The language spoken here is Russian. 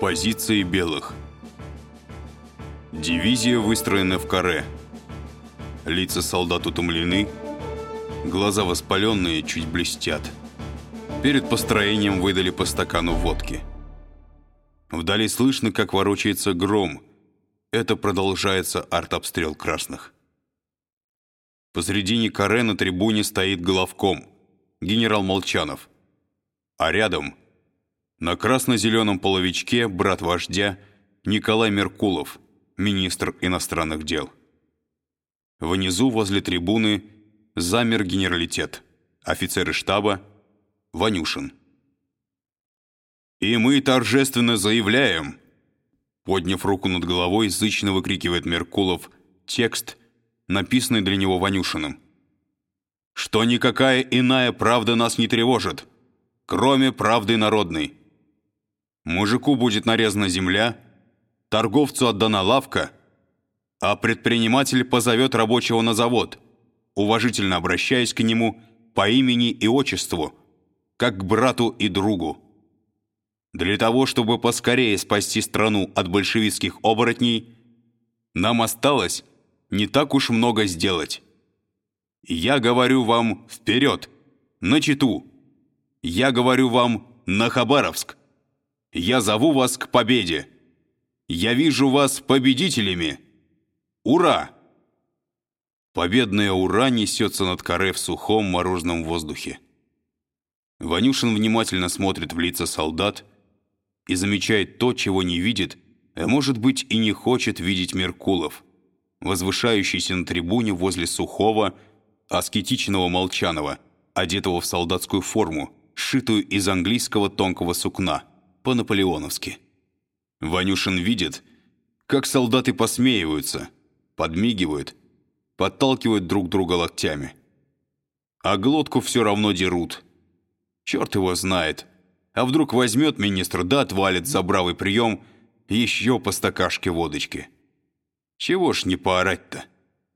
Позиции белых. Дивизия выстроена в каре. Лица солдат утомлены, глаза воспаленные, чуть блестят. Перед построением выдали по стакану водки. Вдали слышно, как ворочается гром. Это продолжается артобстрел красных. Посредине каре на трибуне стоит головком, генерал Молчанов. А рядом, на красно-зеленом половичке, брат вождя, Николай Меркулов, министр иностранных дел. Внизу, возле трибуны, замер генералитет, офицеры штаба, Ванюшин. «И мы торжественно заявляем», подняв руку над головой, зычно выкрикивает Меркулов текст, написанный для него Ванюшиным. «Что никакая иная правда нас не тревожит, кроме правды народной. Мужику будет нарезана земля, торговцу отдана лавка, а предприниматель позовет рабочего на завод, уважительно обращаясь к нему по имени и отчеству, как к брату и другу. Для того, чтобы поскорее спасти страну от большевистских оборотней, нам осталось не так уж много сделать. Я говорю вам вперед, на Читу. Я говорю вам на Хабаровск. Я зову вас к победе. Я вижу вас победителями. Ура! Победное «Ура» несется над каре в сухом морозном воздухе. Ванюшин внимательно смотрит в лица солдат и замечает то, чего не видит, а может быть и не хочет видеть Меркулов – возвышающийся на трибуне возле сухого, аскетичного Молчанова, одетого в солдатскую форму, сшитую из английского тонкого сукна, по-наполеоновски. Ванюшин видит, как солдаты посмеиваются, подмигивают, подталкивают друг друга локтями. А глотку все равно дерут. Черт его знает. А вдруг возьмет министр да отвалит за бравый прием еще по стакашке водочки. Чего ж не поорать-то?